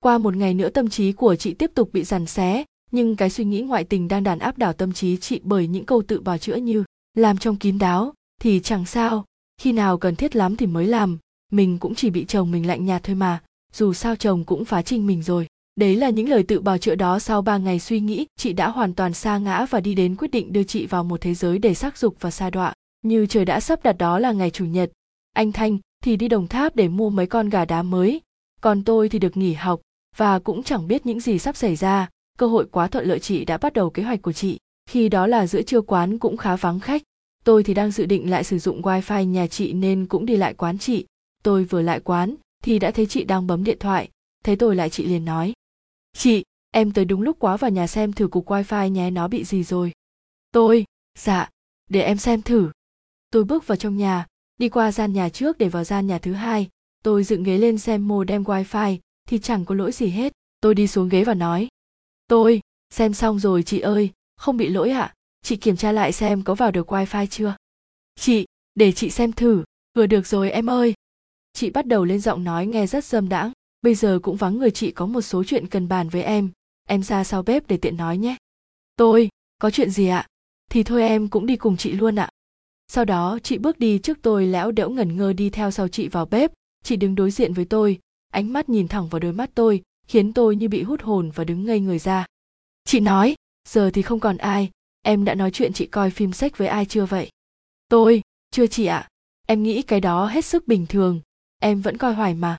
qua một ngày nữa tâm trí của chị tiếp tục bị giằn xé, nhưng cái suy nghĩ ngoại tình đang đàn áp đảo tâm trí chị bởi những câu tự bào chữa như làm trong kín đáo thì chẳng sao, khi nào cần thiết lắm thì mới làm, mình cũng chỉ bị chồng mình lạnh nhạt thôi mà, dù sao chồng cũng phá trinh mình rồi. Đấy là những lời tự bào chữa đó sau ba ngày suy nghĩ, chị đã hoàn toàn sa ngã và đi đến quyết định đưa chị vào một thế giới để sắc dục và sa đọa. Như trời đã sắp đặt đó là ngày chủ nhật, anh thanh thì đi đồng tháp để mua mấy con gà đá mới, còn tôi thì được nghỉ học và cũng chẳng biết những gì sắp xảy ra. Cơ hội quá thuận lợi chị đã bắt đầu kế hoạch của chị. Khi đó là giữa trưa quán cũng khá vắng khách. Tôi thì đang dự định lại sử dụng wifi nhà chị nên cũng đi lại quán chị. Tôi vừa lại quán thì đã thấy chị đang bấm điện thoại. Thấy tôi lại chị liền nói. Chị, em tới đúng lúc quá vào nhà xem thử cục wifi nhé, nó bị gì rồi. Tôi dạ để em xem thử. Tôi bước vào trong nhà, đi qua gian nhà trước để vào gian nhà thứ hai. Tôi dựng ghế lên xem modem wifi thì chẳng có lỗi gì hết. Tôi đi xuống ghế và nói, tôi, xem xong rồi chị ơi, không bị lỗi ạ. À? chị kiểm tra lại xem có vào được wifi chưa. Chị, để chị xem thử. Vừa được rồi em ơi. Chị bắt đầu lên giọng nói nghe rất dâm đãng. Bây giờ cũng vắng người chị có một số chuyện cần bàn với em. Em ra sau bếp để tiện nói nhé. Tôi, có chuyện gì ạ? Thì thôi em cũng đi cùng chị luôn ạ. Sau đó, chị bước đi trước tôi lẽo đẽo ngẩn ngơ đi theo sau chị vào bếp. Chị đứng đối diện với tôi ánh mắt nhìn thẳng vào đôi mắt tôi, khiến tôi như bị hút hồn và đứng ngây người ra. Chị nói, giờ thì không còn ai. Em đã nói chuyện, chị coi phim sách với ai chưa vậy? Tôi, chưa chị ạ. Em nghĩ cái đó hết sức bình thường. Em vẫn coi hoài mà.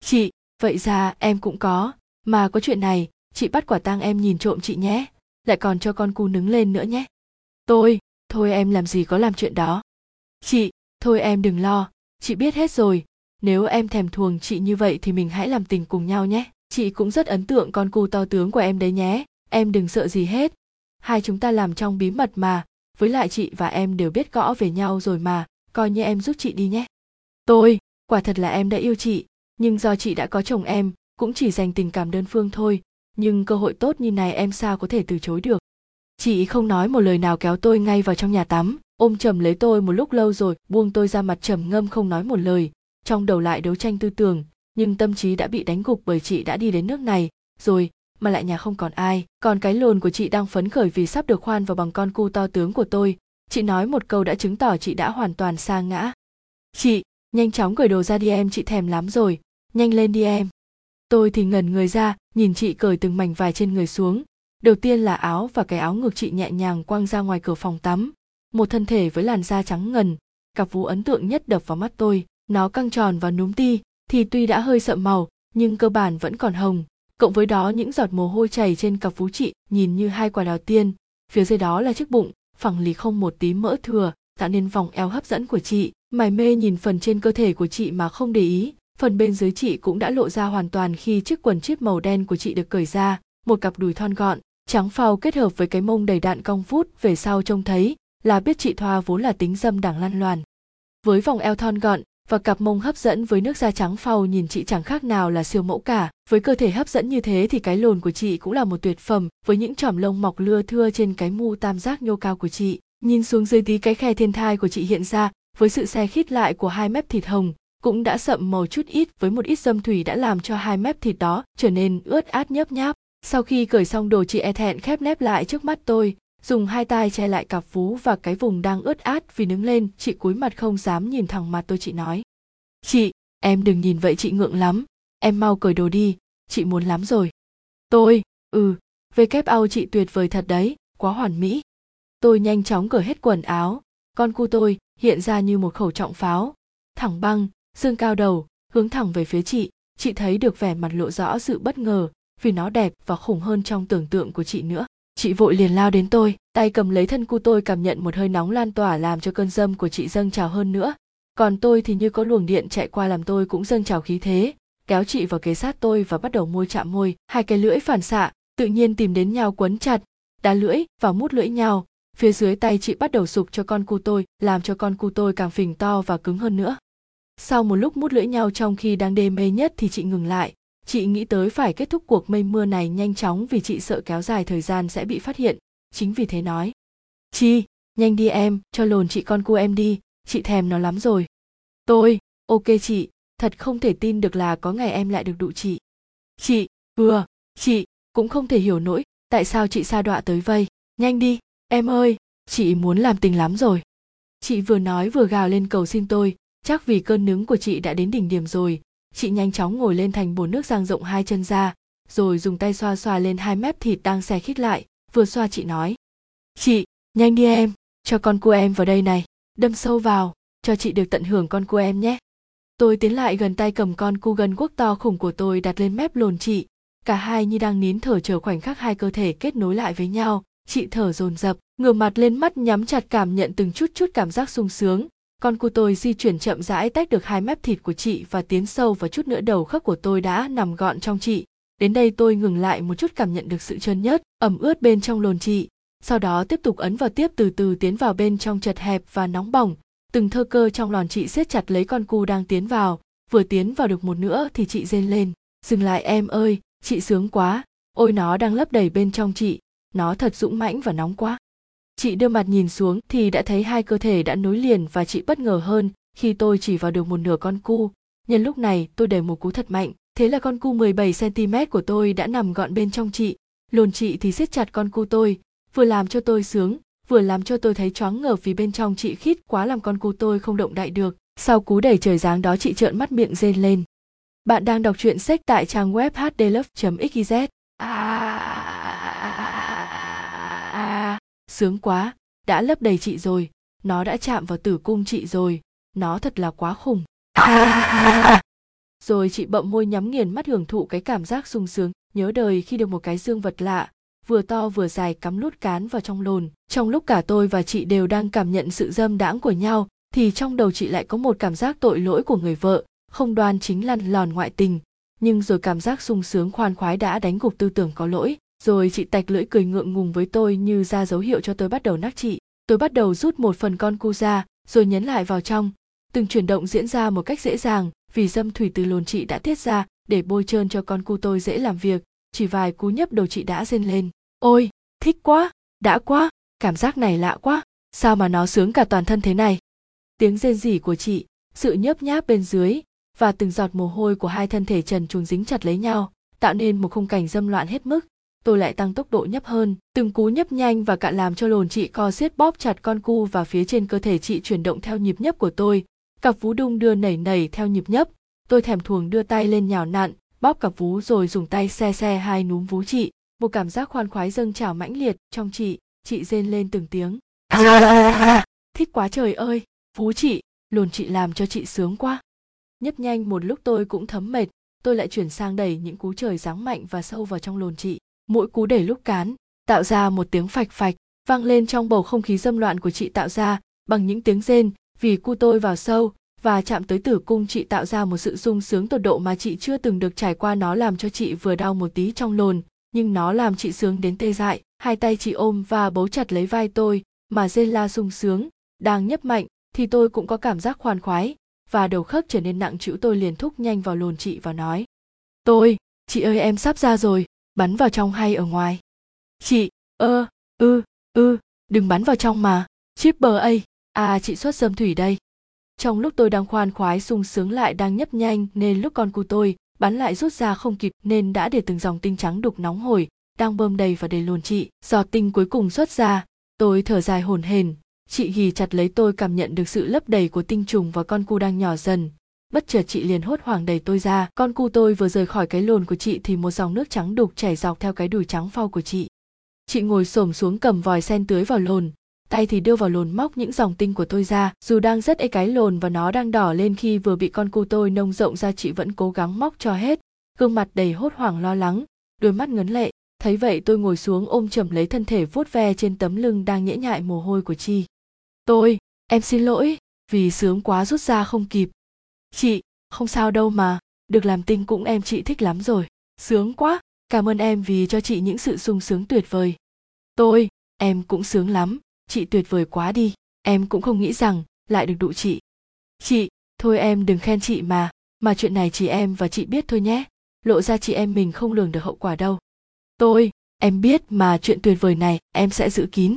Chị, vậy ra em cũng có. Mà có chuyện này, chị bắt quả tang em nhìn trộm chị nhé. Lại còn cho con cu nứng lên nữa nhé. Tôi, thôi em làm gì có làm chuyện đó. Chị, thôi em đừng lo. Chị biết hết rồi nếu em thèm thuồng chị như vậy thì mình hãy làm tình cùng nhau nhé. Chị cũng rất ấn tượng con cu to tướng của em đấy nhé. Em đừng sợ gì hết. Hai chúng ta làm trong bí mật mà. Với lại chị và em đều biết gõ về nhau rồi mà. Coi như em giúp chị đi nhé. Tôi, quả thật là em đã yêu chị. Nhưng do chị đã có chồng em, cũng chỉ dành tình cảm đơn phương thôi. Nhưng cơ hội tốt như này em sao có thể từ chối được? Chị không nói một lời nào kéo tôi ngay vào trong nhà tắm. Ôm chầm lấy tôi một lúc lâu rồi, buông tôi ra mặt trầm ngâm không nói một lời trong đầu lại đấu tranh tư tưởng, nhưng tâm trí đã bị đánh gục bởi chị đã đi đến nước này, rồi mà lại nhà không còn ai. Còn cái lồn của chị đang phấn khởi vì sắp được khoan vào bằng con cu to tướng của tôi. Chị nói một câu đã chứng tỏ chị đã hoàn toàn sa ngã. Chị, nhanh chóng cởi đồ ra đi em, chị thèm lắm rồi. Nhanh lên đi em. Tôi thì ngẩn người ra, nhìn chị cởi từng mảnh vải trên người xuống. Đầu tiên là áo và cái áo ngực chị nhẹ nhàng quăng ra ngoài cửa phòng tắm. Một thân thể với làn da trắng ngần, cặp vú ấn tượng nhất đập vào mắt tôi nó căng tròn và núm ti, thì tuy đã hơi sậm màu, nhưng cơ bản vẫn còn hồng. Cộng với đó, những giọt mồ hôi chảy trên cặp phú chị nhìn như hai quả đào tiên. Phía dưới đó là chiếc bụng, phẳng lì không một tí mỡ thừa, tạo nên vòng eo hấp dẫn của chị. Mải mê nhìn phần trên cơ thể của chị mà không để ý. Phần bên dưới chị cũng đã lộ ra hoàn toàn khi chiếc quần chip màu đen của chị được cởi ra. Một cặp đùi thon gọn, trắng phao kết hợp với cái mông đầy đạn cong vút, về sau trông thấy là biết chị thoa vốn là tính dâm đảng lan loàn. Với vòng eo thon gọn và cặp mông hấp dẫn với nước da trắng phau nhìn chị chẳng khác nào là siêu mẫu cả. Với cơ thể hấp dẫn như thế thì cái lồn của chị cũng là một tuyệt phẩm, với những chỏm lông mọc lưa thưa trên cái mu tam giác nhô cao của chị. Nhìn xuống dưới tí cái khe thiên thai của chị hiện ra, với sự xe khít lại của hai mép thịt hồng, cũng đã sậm màu chút ít với một ít dâm thủy đã làm cho hai mép thịt đó trở nên ướt át nhấp nháp. Sau khi cởi xong đồ chị e thẹn khép nép lại trước mắt tôi dùng hai tay che lại cặp vú và cái vùng đang ướt át vì đứng lên, chị cúi mặt không dám nhìn thẳng mặt tôi, chị nói. Chị, em đừng nhìn vậy, chị ngượng lắm. Em mau cởi đồ đi, chị muốn lắm rồi. Tôi ừ về kép ao chị tuyệt vời thật đấy, quá hoàn mỹ. Tôi nhanh chóng cởi hết quần áo. Con cu tôi hiện ra như một khẩu trọng pháo. Thẳng băng dương cao đầu, hướng thẳng về phía chị. Chị thấy được vẻ mặt lộ rõ sự bất ngờ vì nó đẹp và khủng hơn trong tưởng tượng của chị nữa chị vội liền lao đến tôi, tay cầm lấy thân cu tôi cảm nhận một hơi nóng lan tỏa làm cho cơn dâm của chị dâng trào hơn nữa. Còn tôi thì như có luồng điện chạy qua làm tôi cũng dâng trào khí thế, kéo chị vào kế sát tôi và bắt đầu môi chạm môi, hai cái lưỡi phản xạ, tự nhiên tìm đến nhau quấn chặt, đá lưỡi và mút lưỡi nhau. Phía dưới tay chị bắt đầu sụp cho con cu tôi, làm cho con cu tôi càng phình to và cứng hơn nữa. Sau một lúc mút lưỡi nhau trong khi đang đê mê nhất thì chị ngừng lại chị nghĩ tới phải kết thúc cuộc mây mưa này nhanh chóng vì chị sợ kéo dài thời gian sẽ bị phát hiện. Chính vì thế nói, chi, nhanh đi em, cho lồn chị con cua em đi, chị thèm nó lắm rồi. Tôi, ok chị, thật không thể tin được là có ngày em lại được đụ chị. Chị vừa chị cũng không thể hiểu nổi tại sao chị sa đọa tới vây. Nhanh đi, em ơi, chị muốn làm tình lắm rồi. Chị vừa nói vừa gào lên cầu xin tôi, chắc vì cơn nứng của chị đã đến đỉnh điểm rồi chị nhanh chóng ngồi lên thành bồn nước giang rộng hai chân ra, rồi dùng tay xoa xoa lên hai mép thịt đang xe khít lại, vừa xoa chị nói. Chị, nhanh đi em, cho con cua em vào đây này, đâm sâu vào, cho chị được tận hưởng con cua em nhé. Tôi tiến lại gần tay cầm con cu gân quốc to khủng của tôi đặt lên mép lồn chị. Cả hai như đang nín thở chờ khoảnh khắc hai cơ thể kết nối lại với nhau. Chị thở dồn dập, ngửa mặt lên mắt nhắm chặt cảm nhận từng chút chút cảm giác sung sướng con cu tôi di chuyển chậm rãi tách được hai mép thịt của chị và tiến sâu vào chút nữa đầu khớp của tôi đã nằm gọn trong chị. Đến đây tôi ngừng lại một chút cảm nhận được sự trơn nhất ẩm ướt bên trong lồn chị. Sau đó tiếp tục ấn vào tiếp từ từ tiến vào bên trong chật hẹp và nóng bỏng. Từng thơ cơ trong lòn chị siết chặt lấy con cu đang tiến vào. Vừa tiến vào được một nữa thì chị rên lên. Dừng lại em ơi, chị sướng quá. Ôi, nó đang lấp đầy bên trong chị. Nó thật dũng mãnh và nóng quá chị đưa mặt nhìn xuống thì đã thấy hai cơ thể đã nối liền và chị bất ngờ hơn khi tôi chỉ vào được một nửa con cu. Nhân lúc này tôi đẩy một cú thật mạnh. Thế là con cu 17 cm của tôi đã nằm gọn bên trong chị. Lồn chị thì siết chặt con cu tôi vừa làm cho tôi sướng vừa làm cho tôi thấy choáng ngợp vì bên trong chị khít quá làm con cu tôi không động đậy được. Sau cú đẩy trời giáng đó chị trợn mắt miệng rên lên. Bạn đang đọc truyện sách tại trang web hdlove.xyz à, sướng quá đã lấp đầy chị rồi nó đã chạm vào tử cung chị rồi nó thật là quá khủng. Rồi chị bậm môi nhắm nghiền mắt hưởng thụ cái cảm giác sung sướng nhớ đời khi được một cái dương vật lạ vừa to vừa dài cắm nút cán vào trong lồn. Trong lúc cả tôi và chị đều đang cảm nhận sự dâm đãng của nhau thì trong đầu chị lại có một cảm giác tội lỗi của người vợ không đoan chính lăn lòn ngoại tình. Nhưng rồi cảm giác sung sướng khoan khoái đã đánh gục tư tưởng có lỗi rồi chị tạch lưỡi cười ngượng ngùng với tôi như ra dấu hiệu cho tôi bắt đầu nắc chị. Tôi bắt đầu rút một phần con cu ra, rồi nhấn lại vào trong. Từng chuyển động diễn ra một cách dễ dàng, vì dâm thủy từ lồn chị đã tiết ra, để bôi trơn cho con cu tôi dễ làm việc. Chỉ vài cú nhấp đầu chị đã rên lên. Ôi, thích quá, đã quá, cảm giác này lạ quá, sao mà nó sướng cả toàn thân thế này? Tiếng rên rỉ của chị, sự nhấp nháp bên dưới, và từng giọt mồ hôi của hai thân thể trần truồng dính chặt lấy nhau, tạo nên một khung cảnh dâm loạn hết mức tôi lại tăng tốc độ nhấp hơn. Từng cú nhấp nhanh và cạn làm cho lồn chị co siết bóp chặt con cu và phía trên cơ thể chị chuyển động theo nhịp nhấp của tôi. Cặp vú đung đưa nảy nảy theo nhịp nhấp. Tôi thèm thuồng đưa tay lên nhào nặn bóp cặp vú rồi dùng tay xe xe hai núm vú chị. Một cảm giác khoan khoái dâng trào mãnh liệt trong chị chị rên lên từng tiếng. Thích quá trời ơi vú chị lồn chị làm cho chị sướng quá. Nhấp nhanh một lúc tôi cũng thấm mệt tôi lại chuyển sang đẩy những cú trời giáng mạnh và sâu vào trong lồn chị mỗi cú đẩy lúc cán, tạo ra một tiếng phạch phạch, vang lên trong bầu không khí dâm loạn của chị tạo ra, bằng những tiếng rên, vì cu tôi vào sâu, và chạm tới tử cung chị tạo ra một sự sung sướng tột độ mà chị chưa từng được trải qua. Nó làm cho chị vừa đau một tí trong lồn, nhưng nó làm chị sướng đến tê dại. Hai tay chị ôm và bấu chặt lấy vai tôi, mà rên la sung sướng, đang nhấp mạnh, thì tôi cũng có cảm giác khoan khoái, và đầu khớp trở nên nặng chịu tôi liền thúc nhanh vào lồn chị và nói, tôi, chị ơi, em sắp ra rồi bắn vào trong hay ở ngoài. Chị, ơ, ư ư, đừng bắn vào trong mà. Chip bờ a à chị xuất dâm thủy đây. Trong lúc tôi đang khoan khoái sung sướng lại đang nhấp nhanh nên lúc con cu tôi bắn lại rút ra không kịp nên đã để từng dòng tinh trắng đục nóng hổi đang bơm đầy và đầy lồn chị. Giọt tinh cuối cùng xuất ra. Tôi thở dài hồn hển. Chị ghì chặt lấy tôi cảm nhận được sự lấp đầy của tinh trùng và con cu đang nhỏ dần bất chợt chị liền hốt hoảng đẩy tôi ra. Con cu tôi vừa rời khỏi cái lồn của chị thì một dòng nước trắng đục chảy dọc theo cái đùi trắng phau của chị. Chị ngồi xổm xuống cầm vòi sen tưới vào lồn. Tay thì đưa vào lồn móc những dòng tinh của tôi ra. Dù đang rất ấy cái lồn và nó đang đỏ lên khi vừa bị con cu tôi nông rộng ra, chị vẫn cố gắng móc cho hết. Gương mặt đầy hốt hoảng lo lắng, đôi mắt ngấn lệ. Thấy vậy tôi ngồi xuống ôm chầm lấy thân thể vuốt ve trên tấm lưng đang nhễ nhại mồ hôi của chi. Tôi, em xin lỗi, vì sướng quá rút ra không kịp chị, không sao đâu mà, được làm tinh cũng em chị thích lắm rồi. Sướng quá, cảm ơn em vì cho chị những sự sung sướng tuyệt vời. Tôi, em cũng sướng lắm, chị tuyệt vời quá đi, em cũng không nghĩ rằng lại được đụ chị. Chị, thôi em đừng khen chị mà mà chuyện này chỉ em và chị biết thôi nhé. Lộ ra chị em mình không lường được hậu quả đâu. Tôi, em biết mà chuyện tuyệt vời này em sẽ giữ kín.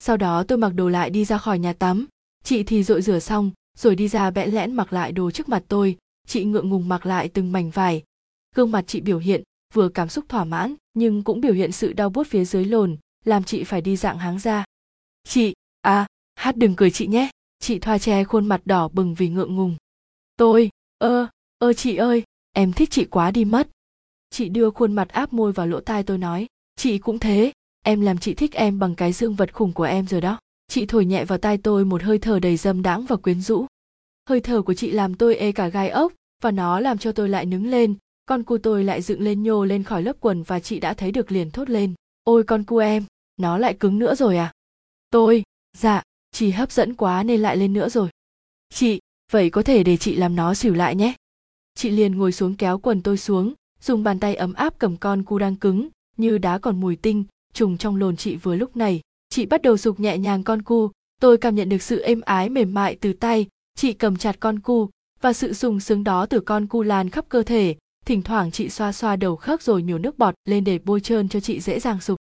Sau đó tôi mặc đồ lại đi ra khỏi nhà tắm. Chị thì dội rửa xong rồi đi ra bẽn lẽn mặc lại đồ trước mặt tôi, chị ngượng ngùng mặc lại từng mảnh vải. Gương mặt chị biểu hiện vừa cảm xúc thỏa mãn, nhưng cũng biểu hiện sự đau buốt phía dưới lồn, làm chị phải đi dạng háng ra. Chị à hát đừng cười chị nhé. Chị thoa che khuôn mặt đỏ bừng vì ngượng ngùng. Tôi, ơ ơ chị ơi, em thích chị quá đi mất. Chị đưa khuôn mặt áp môi vào lỗ tai tôi nói, chị cũng thế, em làm chị thích em bằng cái dương vật khủng của em rồi đó chị thổi nhẹ vào tai tôi một hơi thở đầy dâm đãng và quyến rũ. Hơi thở của chị làm tôi ê cả gai ốc, và nó làm cho tôi lại nứng lên. Con cu tôi lại dựng lên nhô lên khỏi lớp quần và chị đã thấy được liền thốt lên. Ôi con cu em, nó lại cứng nữa rồi à? Tôi dạ chị hấp dẫn quá nên lại lên nữa rồi. Chị, vậy có thể để chị làm nó xỉu lại nhé. Chị liền ngồi xuống kéo quần tôi xuống, dùng bàn tay ấm áp cầm con cu đang cứng, như đá còn mùi tinh, trùng trong lồn chị vừa lúc này chị bắt đầu dục nhẹ nhàng con cu. Tôi cảm nhận được sự êm ái, mềm mại từ tay. Chị cầm chặt con cu và sự sùng sướng đó từ con cu lan khắp cơ thể. Thỉnh thoảng chị xoa xoa đầu khớp rồi nhổ nước bọt lên để bôi trơn cho chị dễ dàng sục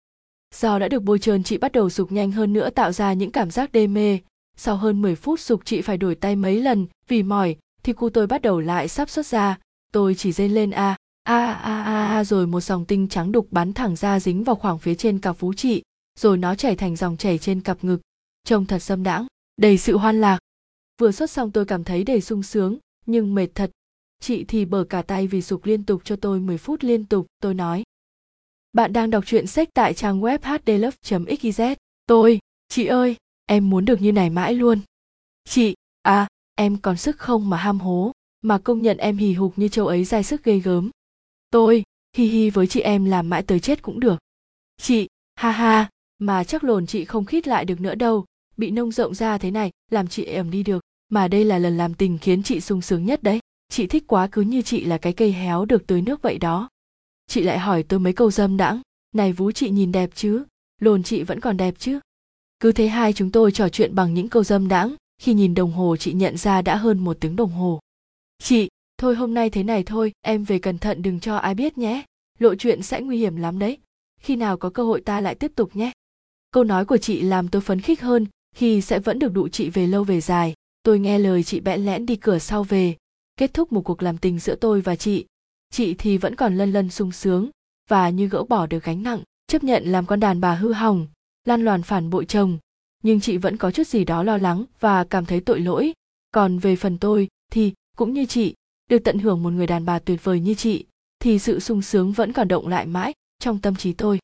do đã được bôi trơn, chị bắt đầu sục nhanh hơn nữa, tạo ra những cảm giác đê mê. Sau hơn 10 phút sục chị phải đổi tay mấy lần. Vì mỏi thì cu tôi bắt đầu lại sắp xuất ra. Tôi chỉ rên lên, a a a a rồi một dòng tinh trắng đục bắn thẳng ra dính vào khoảng phía trên cặp phú chị rồi nó chảy thành dòng chảy trên cặp ngực. Trông thật xâm đãng, đầy sự hoan lạc. Vừa xuất xong tôi cảm thấy đầy sung sướng, nhưng mệt thật. Chị thì bở cả tay vì sụp liên tục cho tôi 10 phút liên tục, tôi nói. Bạn đang đọc truyện sách tại trang web hdlove.xyz tôi, chị ơi, em muốn được như này mãi luôn. Chị à em còn sức không mà ham hố, mà công nhận em hì hục như châu ấy dai sức ghê gớm. Tôi, hi hi với chị em làm mãi tới chết cũng được. Chị, ha ha mà chắc lồn chị không khít lại được nữa đâu. Bị nông rộng ra thế này, làm chị ẩm đi được. Mà đây là lần làm tình khiến chị sung sướng nhất đấy. Chị thích quá cứ như chị là cái cây héo được tưới nước vậy đó. Chị lại hỏi tôi mấy câu dâm đãng. Này vú chị nhìn đẹp chứ? Lồn chị vẫn còn đẹp chứ? Cứ thế hai chúng tôi trò chuyện bằng những câu dâm đãng. Khi nhìn đồng hồ chị nhận ra đã hơn một tiếng đồng hồ. Chị, thôi hôm nay thế này thôi, em về cẩn thận đừng cho ai biết nhé. Lộ chuyện sẽ nguy hiểm lắm đấy. Khi nào có cơ hội ta lại tiếp tục nhé câu nói của chị làm tôi phấn khích hơn, khi sẽ vẫn được đụ chị về lâu về dài. Tôi nghe lời chị bẽn lẽn đi cửa sau về. Kết thúc một cuộc làm tình giữa tôi và chị. Chị thì vẫn còn lân lân sung sướng và như gỡ bỏ được gánh nặng, chấp nhận làm con đàn bà hư hỏng, lan loàn phản bội chồng. Nhưng chị vẫn có chút gì đó lo lắng và cảm thấy tội lỗi. Còn về phần tôi thì, cũng như chị, được tận hưởng một người đàn bà tuyệt vời như chị, thì sự sung sướng vẫn còn động lại mãi trong tâm trí tôi.